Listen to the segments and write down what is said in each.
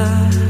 love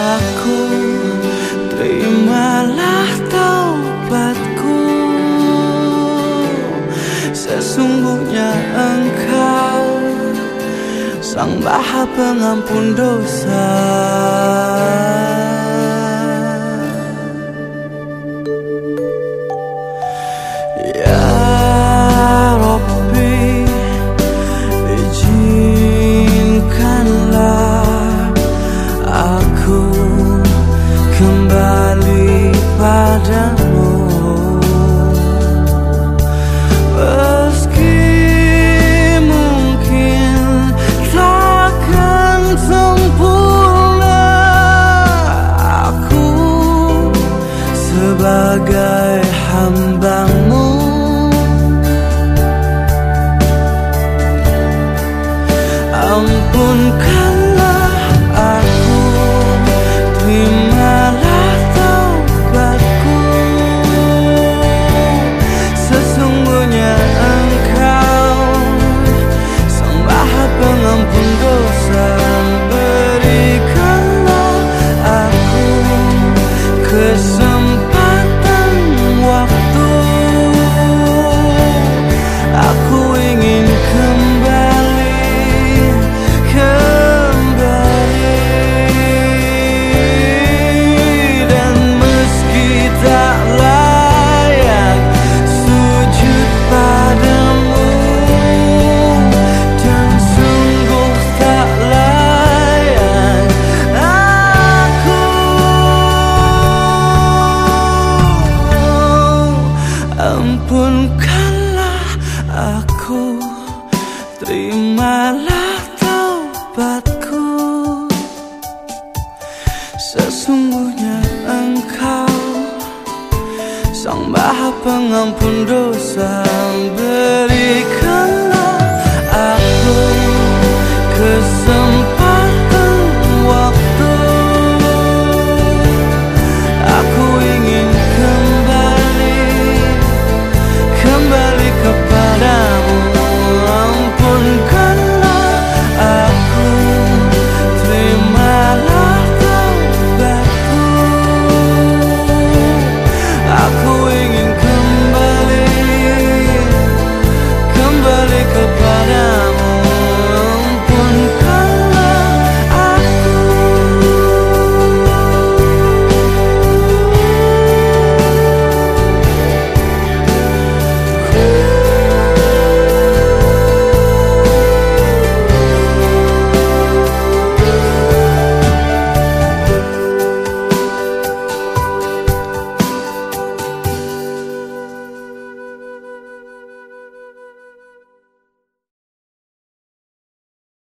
aku Terimalah taubatku. Sesungguhnya engkau Sang maha pengampun dosa. ada Sang Maha Pengampun dosa berikan